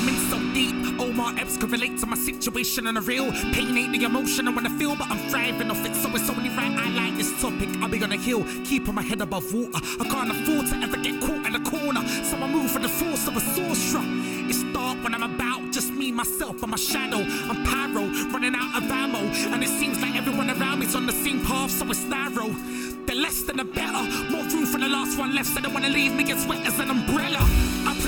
I'm in so deep. All my apps can relate to my situation and the real. Pain ain't the emotion I wanna feel, but I'm thriving off it. So it's only right I like this topic. I'll be on a hill, keeping my head above water. I can't afford to ever get caught in a corner. So I move for the force of a sorcerer. It's dark when I'm about, just me, myself, and my shadow. I'm pyro, running out of ammo. And it seems like everyone around me's on the same path, so it's narrow. The less than the better. More room for the last one left, so I don't wanna leave me as wet as an umbrella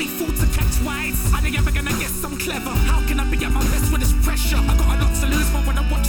be fooled to catch wise. they ever gonna get some clever. How can I be at my best when it's pressure? I got a lot to lose, but when I want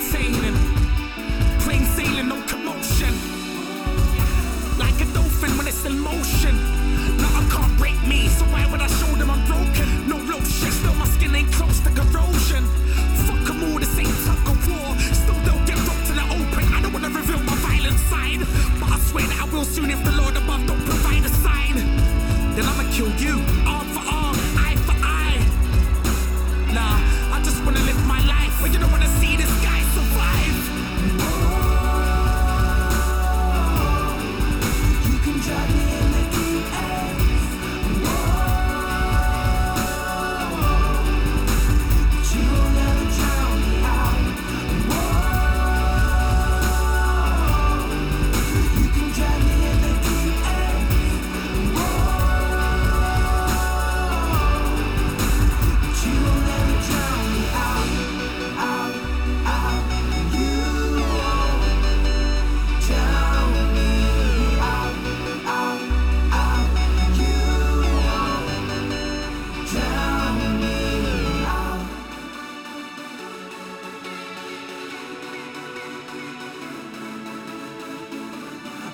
maintaining. Plain sailing, no commotion. Like a dolphin when it's in motion. Nothing can't break me, so why would I show them I'm broken? No lotion, still my skin ain't close to corrosion. Fuck them all, this ain't tug of war. Still don't get rocked in the open. I don't wanna reveal my violent side. But I swear that I will soon if the Lord above don't provide a sign. Then I'ma kill you.